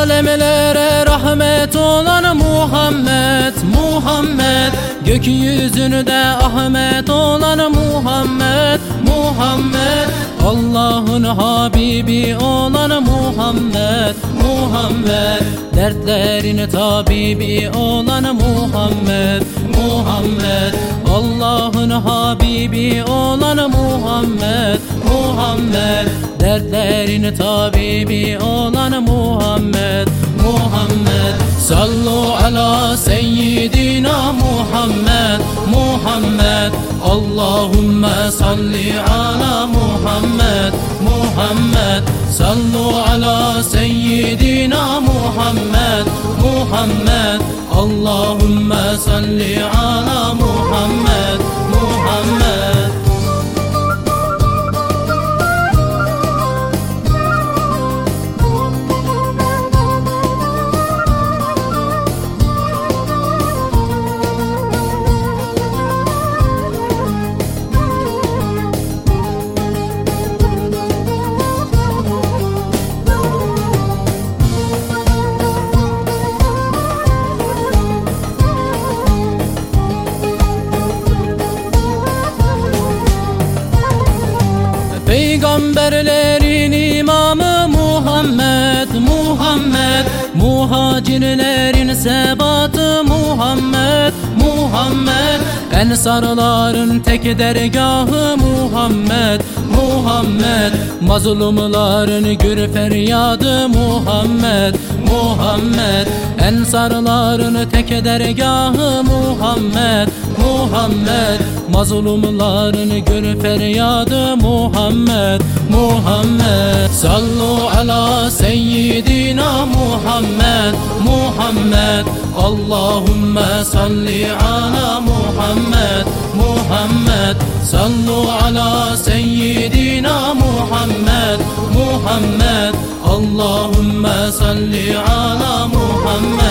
Alemlere rahmet olan Muhammed Muhammed. Gökyüzünde Ahmet olan Muhammed Muhammed. Allah'ın Habibi olan Muhammed Muhammed. Dertlerin tabibi olan Muhammed Muhammed. Allah'ın Habibi olan Muhammed Muhammed Dertlerin tabibi olan Muhammed. Muhammed Sallu ala seyyidina Muhammed. Muhammed Allahümme salli ala Muhammed. Muhammed Sallu ala seyyidina Muhammed. Muhammed Allahümme salli ala Muhammed Peygamberlerin imamı Muhammed Muhammed. Muhacirlerin sebatı Muhammed Muhammed. Ensarların tek dergahı Muhammed Muhammed. Mazlumların gür feryadı Muhammed Muhammed Ensarların tek dergahı Muhammed Muhammed. Mazlumların gör feryadı Muhammed Muhammed. Sallu ala seyyidina Muhammed Muhammed. Allahümme salli ala Muhammed Muhammed. Sallu ala seyyidina Muhammed Muhammed Allahümme salli ala Muhammed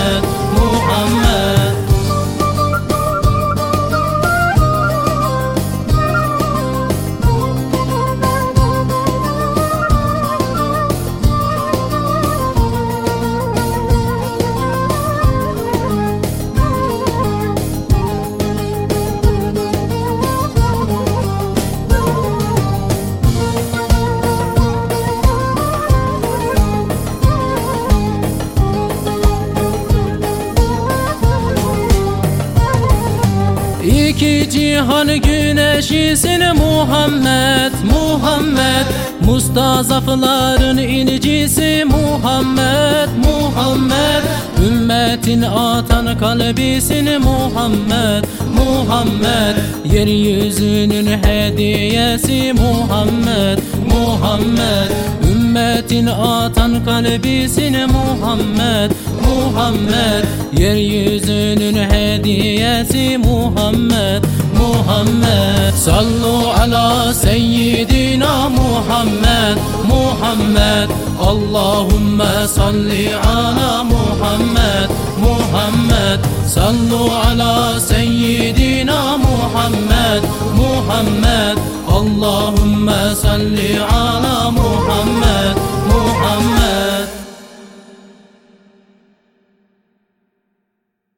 İki cihan güneşisin Muhammed Muhammed. Mustazafların inicisi Muhammed Muhammed. Ümmetin atan kalbisin Muhammed Muhammed. Yeryüzünün hediyesi Muhammed Muhammed. Ümmetin atan kalbisin Muhammed Muhammed Yeryüzünün hediyesi Muhammed Muhammed. Sallu ala seyyidina Muhammed Muhammed. Allahümme salli ala Muhammed Muhammed. Sallu ala seyyidina Muhammed Muhammed. Allahümme salli ala Muhammed